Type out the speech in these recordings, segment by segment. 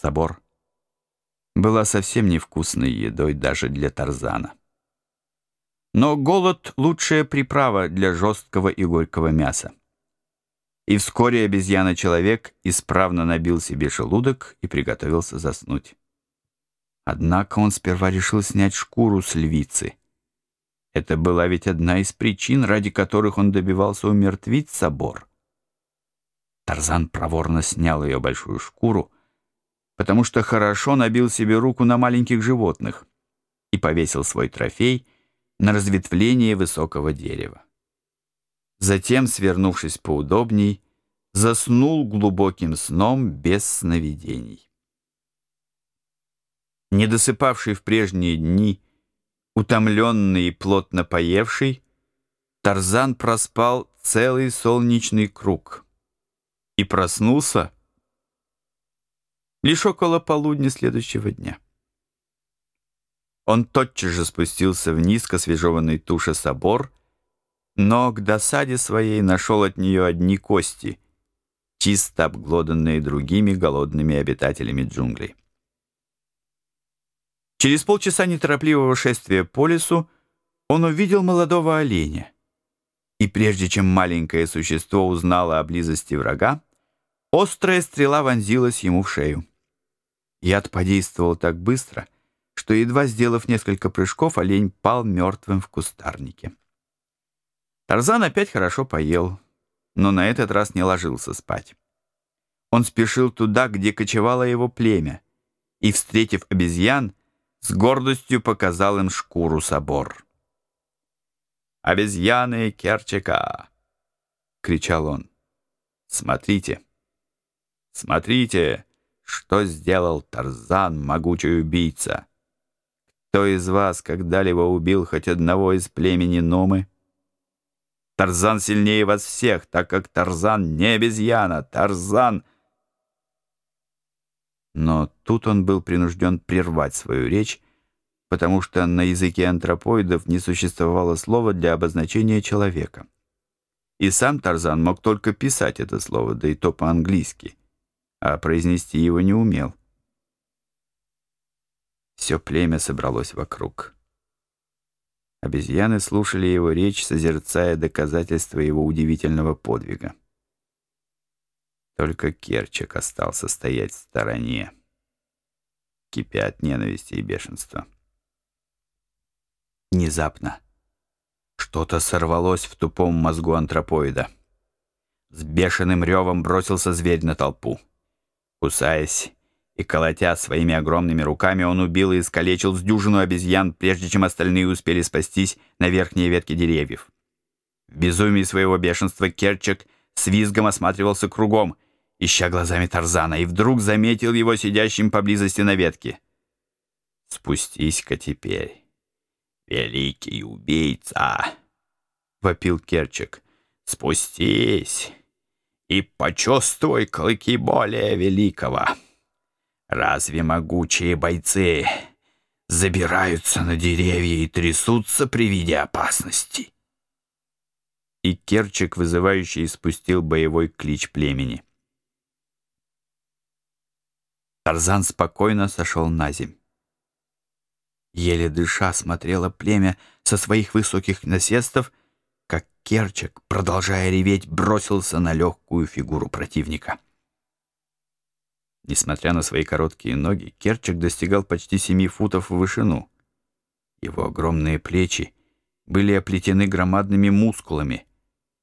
собор, была совсем невкусной едой даже для Тарзана. Но голод — лучшая приправа для жесткого и горького мяса. И вскоре обезьяна-человек исправно набил себе желудок и приготовился заснуть. Однако он сперва решил снять шкуру с львицы. Это была ведь одна из причин, ради которых он добивался умертвить собор. Тарзан проворно снял ее большую шкуру, потому что хорошо набил себе руку на маленьких животных и повесил свой трофей на разветвление высокого дерева. Затем, свернувшись поудобней, заснул глубоким сном без сновидений. Недосыпавший в прежние дни, утомленный и плотно поевший, Тарзан проспал целый солнечный круг и проснулся лишь около полудня следующего дня. Он тотчас же спустился вниз к освежеванной туше собор, но к досаде своей нашел от нее одни кости, чисто обглоданные другими голодными обитателями джунглей. Через полчаса неторопливого шествия по лесу он увидел молодого оленя. И прежде чем маленькое существо узнало о близости врага, острая стрела вонзилась ему в шею. Яд подействовал так быстро, что, едва сделав несколько прыжков, олень пал мертвым в кустарнике. Тарзан опять хорошо поел, но на этот раз не ложился спать. Он спешил туда, где кочевало его племя, и, встретив обезьян, с гордостью показал им шкуру собор. «Обезьяны Керчака!» — кричал он. «Смотрите! Смотрите, что сделал Тарзан, могучий убийца! Кто из вас когда-либо убил хоть одного из племени Нумы? Тарзан сильнее вас всех, так как Тарзан не обезьяна, Тарзан — но тут он был принужден прервать свою речь, потому что на языке антропоидов не существовало слова для обозначения человека. И сам Тарзан мог только писать это слово, да и то по-английски, а произнести его не умел. Все племя собралось вокруг. Обезьяны слушали его речь, созерцая доказательства его удивительного подвига. Только Керчик остался стоять в стороне, кипя от ненависти и бешенства. Внезапно что-то сорвалось в тупом мозгу антропоида. С бешеным ревом бросился зверь на толпу. Кусаясь и колотя своими огромными руками, он убил и искалечил с дюжину обезьян, прежде чем остальные успели спастись на верхние ветки деревьев. В безумии своего бешенства Керчик с визгом осматривался кругом — ища глазами Тарзана, и вдруг заметил его сидящим поблизости на ветке. «Спустись-ка теперь, великий убийца!» — вопил Керчик. «Спустись и почувствуй клыки более великого. Разве могучие бойцы забираются на деревья и трясутся при виде опасности?» И Керчик, вызывающий, спустил боевой клич племени — Тарзан спокойно сошел на земь. Еле дыша смотрело племя со своих высоких насестов, как Керчик, продолжая реветь, бросился на легкую фигуру противника. Несмотря на свои короткие ноги, Керчик достигал почти семи футов в вышину. Его огромные плечи были оплетены громадными мускулами,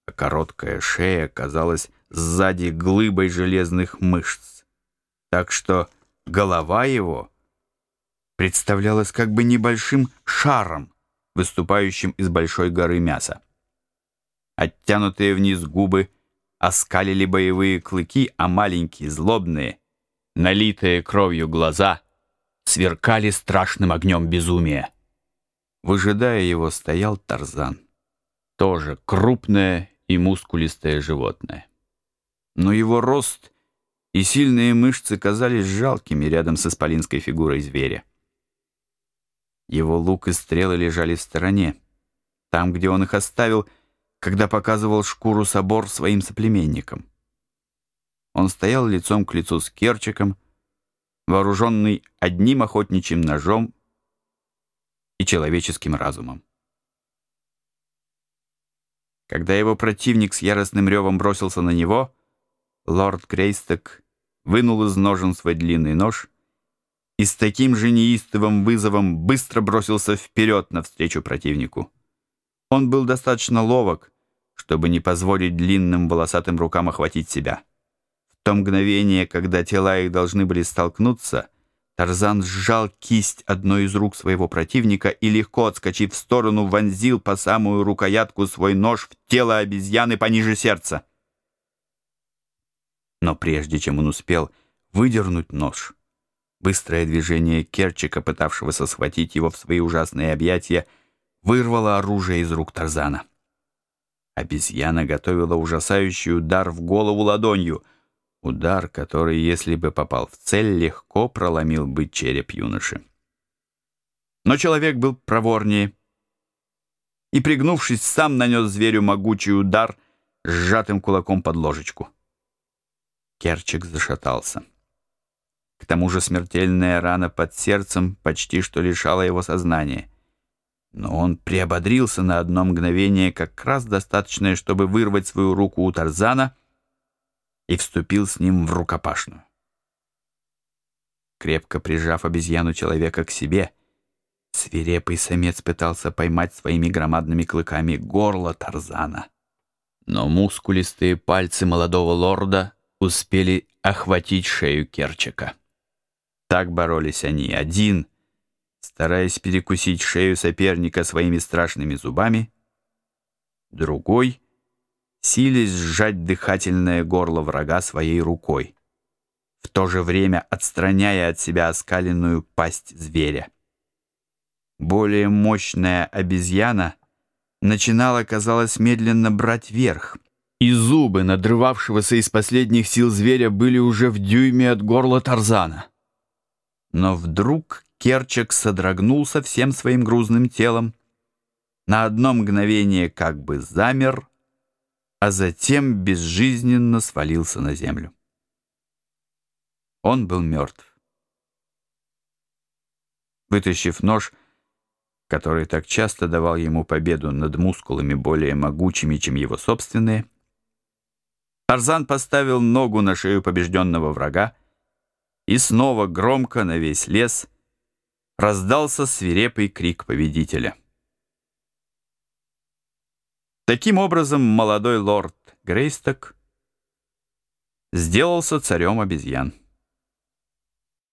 а короткая шея казалась сзади глыбой железных мышц. Так что голова его представлялась как бы небольшим шаром, выступающим из большой горы мяса. Оттянутые вниз губы оскалили боевые клыки, а маленькие, злобные, налитые кровью глаза сверкали страшным огнем безумия. Выжидая его, стоял Тарзан, тоже крупное и мускулистое животное. Но его рост — и сильные мышцы казались жалкими рядом с исполинской фигурой зверя. Его лук и стрелы лежали в стороне, там, где он их оставил, когда показывал шкуру собор своим соплеменникам. Он стоял лицом к лицу с Керчиком, вооруженный одним охотничьим ножом и человеческим разумом. Когда его противник с яростным ревом бросился на него, лорд Грейсток вынул из ножен свой длинный нож и с таким же неистовым вызовом быстро бросился вперед навстречу противнику. Он был достаточно ловок, чтобы не позволить длинным волосатым рукам охватить себя. В то мгновение, когда тела их должны были столкнуться, Тарзан сжал кисть одной из рук своего противника и, легко отскочив в сторону, вонзил по самую рукоятку свой нож в тело обезьяны пониже сердца. Но прежде чем он успел выдернуть нож, быстрое движение Керчика, пытавшегося схватить его в свои ужасные объятия, вырвало оружие из рук Тарзана. Обезьяна готовила ужасающий удар в голову ладонью — Удар, который, если бы попал в цель, легко проломил бы череп юноши. Но человек был проворнее и, пригнувшись, сам нанес зверю могучий удар сжатым кулаком под ложечку. Керчик зашатался. К тому же смертельная рана под сердцем почти что лишала его сознания. Но он приободрился на одно мгновение, как раз достаточное, чтобы вырвать свою руку у Тарзана — и вступил с ним в рукопашную. Крепко прижав обезьяну человека к себе, свирепый самец пытался поймать своими громадными клыками горло Тарзана. Но мускулистые пальцы молодого лорда успели охватить шею Керчика. Так боролись они один, стараясь перекусить шею соперника своими страшными зубами, другой — силясь сжать дыхательное горло врага своей рукой, в то же время отстраняя от себя оскаленную пасть зверя. Более мощная обезьяна начинала, казалось, медленно брать верх, и зубы надрывавшегося из последних сил зверя были уже в дюйме от горла Тарзана. Но вдруг Керчак содрогнулся всем своим грузным телом, на одно мгновение как бы замер, а затем безжизненно свалился на землю. Он был мертв. Вытащив нож, который так часто давал ему победу над мускулами более могучими, чем его собственные, Тарзан поставил ногу на шею побежденного врага, и снова громко на весь лес раздался свирепый крик победителя. Таким образом, молодой лорд Грейсток сделался царем обезьян.